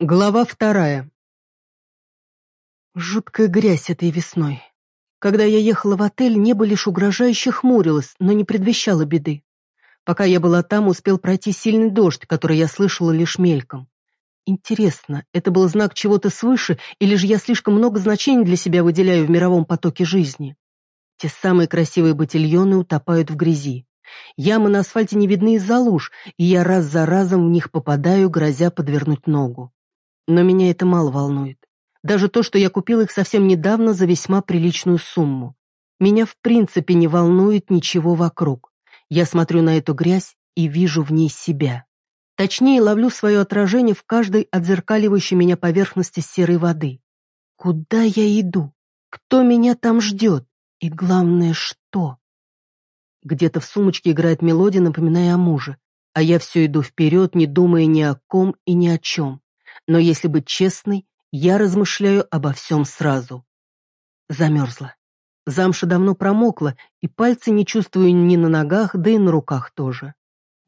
Глава вторая. Жуткая грязь этой весной. Когда я ехала в отель, небо лишь угрожающе хмурилось, но не предвещало беды. Пока я была там, успел пройти сильный дождь, который я слышала лишь мельком. Интересно, это был знак чего-то свыше, или же я слишком много значений для себя выделяю в мировом потоке жизни? Те самые красивые ботильоны утопают в грязи. Ямы на асфальте не видны из-за луж, и я раз за разом в них попадаю, грозя подвернуть ногу. Но меня это мало волнует. Даже то, что я купил их совсем недавно за весьма приличную сумму. Меня в принципе не волнует ничего вокруг. Я смотрю на эту грязь и вижу в ней себя. Точнее, ловлю свое отражение в каждой отзеркаливающей меня поверхности серой воды. Куда я иду? Кто меня там ждет? И главное, что? Где-то в сумочке играет мелодия, напоминая о муже, а я все иду вперед, не думая ни о ком и ни о чем. Но если быть честной, я размышляю обо всем сразу. Замерзла. Замша давно промокла, и пальцы не чувствую ни на ногах, да и на руках тоже.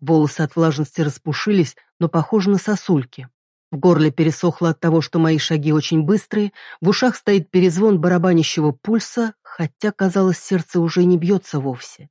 Волосы от влажности распушились, но похожи на сосульки. В горле пересохло от того, что мои шаги очень быстрые, в ушах стоит перезвон барабанящего пульса, хотя, казалось, сердце уже не бьется вовсе.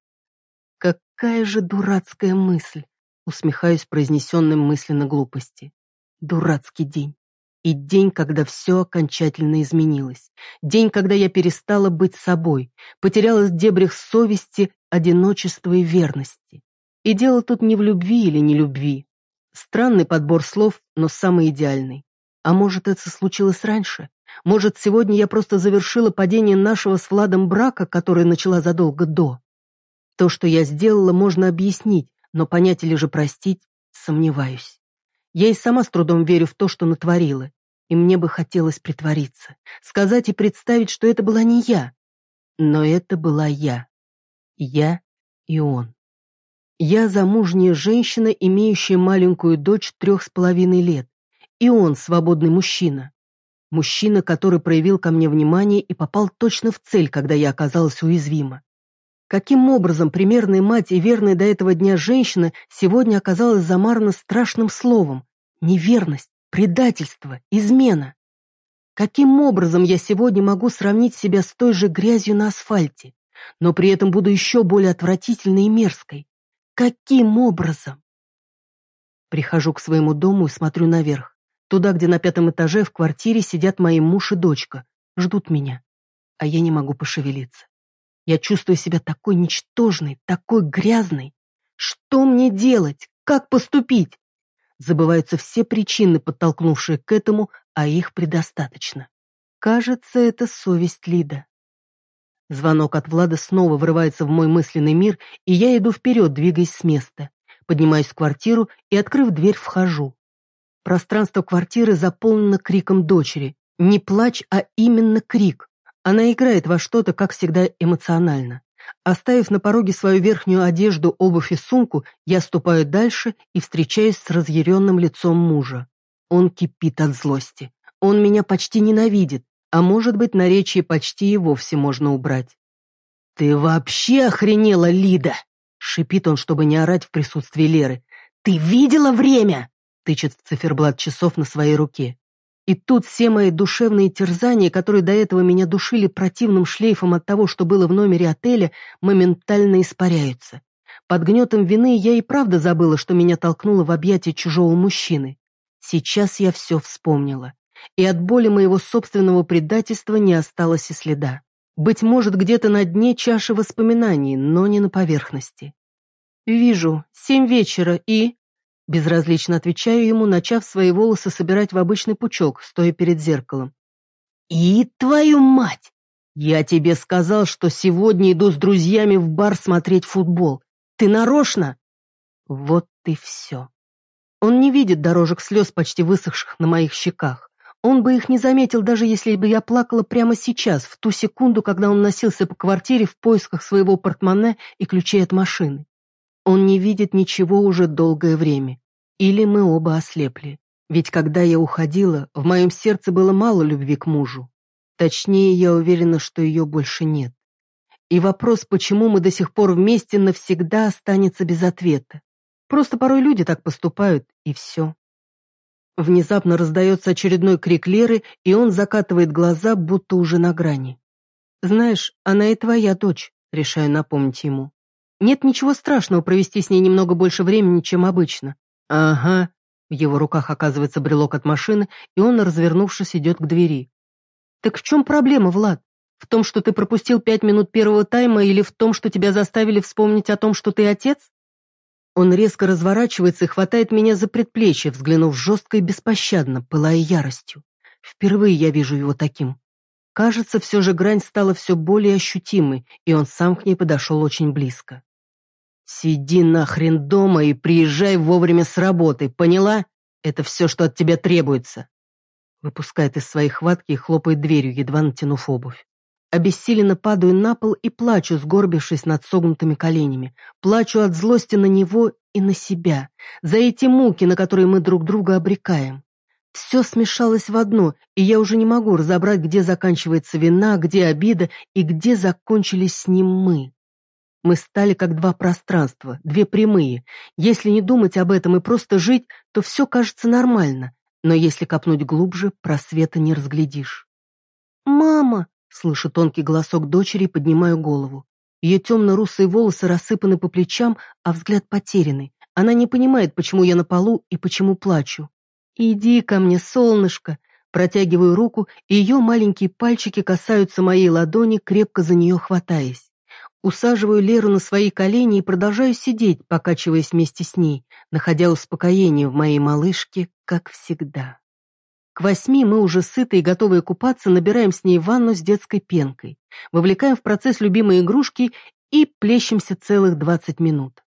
Какая же дурацкая мысль, усмехаюсь произнесенным мысленно глупости. Дурацкий день. И день, когда все окончательно изменилось. День, когда я перестала быть собой, потерялась в дебрях совести, одиночества и верности. И дело тут не в любви или не любви. Странный подбор слов, но самый идеальный. А может, это случилось раньше? Может, сегодня я просто завершила падение нашего с Владом брака, который начала задолго до? То, что я сделала, можно объяснить, но понять или же простить, сомневаюсь. Я и сама с трудом верю в то, что натворила. И мне бы хотелось притвориться, сказать и представить, что это была не я. Но это была я. Я и он. Я замужняя женщина, имеющая маленькую дочь трех с половиной лет. И он свободный мужчина. Мужчина, который проявил ко мне внимание и попал точно в цель, когда я оказалась уязвима. Каким образом примерная мать и верная до этого дня женщина сегодня оказалась замарана страшным словом? Неверность, предательство, измена. Каким образом я сегодня могу сравнить себя с той же грязью на асфальте, но при этом буду еще более отвратительной и мерзкой? Каким образом? Прихожу к своему дому и смотрю наверх, туда, где на пятом этаже в квартире сидят мои муж и дочка, ждут меня, а я не могу пошевелиться. Я чувствую себя такой ничтожной, такой грязной. Что мне делать? Как поступить? Забываются все причины, подтолкнувшие к этому, а их предостаточно. Кажется, это совесть Лида. Звонок от Влада снова врывается в мой мысленный мир, и я иду вперед, двигаясь с места. Поднимаюсь в квартиру и, открыв дверь, вхожу. Пространство квартиры заполнено криком дочери. Не плач, а именно крик. Она играет во что-то, как всегда, эмоционально. Оставив на пороге свою верхнюю одежду, обувь и сумку, я ступаю дальше и встречаюсь с разъяренным лицом мужа. Он кипит от злости. Он меня почти ненавидит, а может быть, наречие почти и вовсе можно убрать. «Ты вообще охренела, Лида!» Шипит он, чтобы не орать в присутствии Леры. «Ты видела время?» Тычет циферблат часов на своей руке. И тут все мои душевные терзания, которые до этого меня душили противным шлейфом от того, что было в номере отеля, моментально испаряются. Под гнетом вины я и правда забыла, что меня толкнуло в объятия чужого мужчины. Сейчас я все вспомнила. И от боли моего собственного предательства не осталось и следа. Быть может, где-то на дне чаши воспоминаний, но не на поверхности. «Вижу. Семь вечера и...» Безразлично отвечаю ему, начав свои волосы собирать в обычный пучок, стоя перед зеркалом. «И твою мать! Я тебе сказал, что сегодня иду с друзьями в бар смотреть футбол. Ты нарочно?» Вот и все. Он не видит дорожек слез, почти высохших на моих щеках. Он бы их не заметил, даже если бы я плакала прямо сейчас, в ту секунду, когда он носился по квартире в поисках своего портмоне и ключей от машины. Он не видит ничего уже долгое время. Или мы оба ослепли. Ведь когда я уходила, в моем сердце было мало любви к мужу. Точнее, я уверена, что ее больше нет. И вопрос, почему мы до сих пор вместе, навсегда останется без ответа. Просто порой люди так поступают, и все. Внезапно раздается очередной крик Леры, и он закатывает глаза, будто уже на грани. «Знаешь, она и твоя дочь», — решаю напомнить ему. «Нет ничего страшного провести с ней немного больше времени, чем обычно». «Ага». В его руках оказывается брелок от машины, и он, развернувшись, идет к двери. «Так в чем проблема, Влад? В том, что ты пропустил пять минут первого тайма или в том, что тебя заставили вспомнить о том, что ты отец?» Он резко разворачивается и хватает меня за предплечье, взглянув жестко и беспощадно, пылая яростью. Впервые я вижу его таким. Кажется, все же грань стала все более ощутимой, и он сам к ней подошел очень близко. «Сиди нахрен дома и приезжай вовремя с работы, поняла? Это все, что от тебя требуется». Выпускает из своей хватки и хлопает дверью, едва натянув обувь. Обессиленно падаю на пол и плачу, сгорбившись над согнутыми коленями. Плачу от злости на него и на себя, за эти муки, на которые мы друг друга обрекаем. Все смешалось в одно, и я уже не могу разобрать, где заканчивается вина, где обида и где закончились с ним мы. Мы стали как два пространства, две прямые. Если не думать об этом и просто жить, то все кажется нормально. Но если копнуть глубже, просвета не разглядишь. «Мама!» Слышу тонкий голосок дочери и поднимаю голову. Ее темно-русые волосы рассыпаны по плечам, а взгляд потерянный. Она не понимает, почему я на полу и почему плачу. «Иди ко мне, солнышко!» Протягиваю руку, и ее маленькие пальчики касаются моей ладони, крепко за нее хватаясь. Усаживаю Леру на свои колени и продолжаю сидеть, покачиваясь вместе с ней, находя успокоение в моей малышке, как всегда. К восьми мы уже сытые и готовые купаться, набираем с ней ванну с детской пенкой, вовлекаем в процесс любимые игрушки и плещемся целых двадцать минут.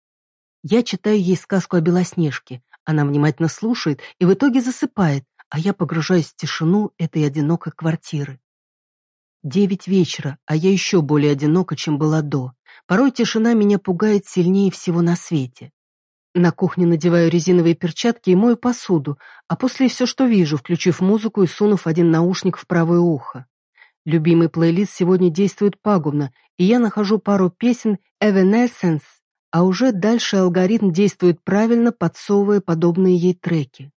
Я читаю ей сказку о Белоснежке. Она внимательно слушает и в итоге засыпает, а я погружаюсь в тишину этой одинокой квартиры. Девять вечера, а я еще более одинока, чем была до. Порой тишина меня пугает сильнее всего на свете. На кухне надеваю резиновые перчатки и мою посуду, а после все, что вижу, включив музыку и сунув один наушник в правое ухо. Любимый плейлист сегодня действует пагубно, и я нахожу пару песен Evanescence, а уже дальше алгоритм действует правильно, подсовывая подобные ей треки.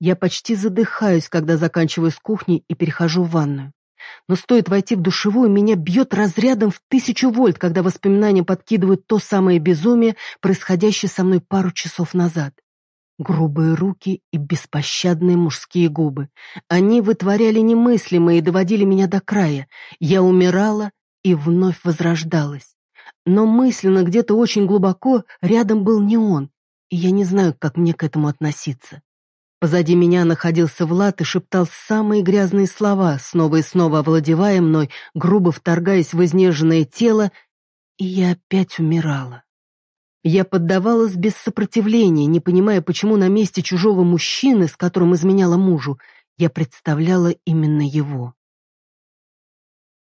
Я почти задыхаюсь, когда заканчиваю с кухни и перехожу в ванную. Но стоит войти в душевую, меня бьет разрядом в тысячу вольт, когда воспоминания подкидывают то самое безумие, происходящее со мной пару часов назад. Грубые руки и беспощадные мужские губы. Они вытворяли немыслимое и доводили меня до края. Я умирала и вновь возрождалась. Но мысленно где-то очень глубоко рядом был не он, и я не знаю, как мне к этому относиться. Позади меня находился Влад и шептал самые грязные слова, снова и снова овладевая мной, грубо вторгаясь в изнеженное тело, и я опять умирала. Я поддавалась без сопротивления, не понимая, почему на месте чужого мужчины, с которым изменяла мужу, я представляла именно его.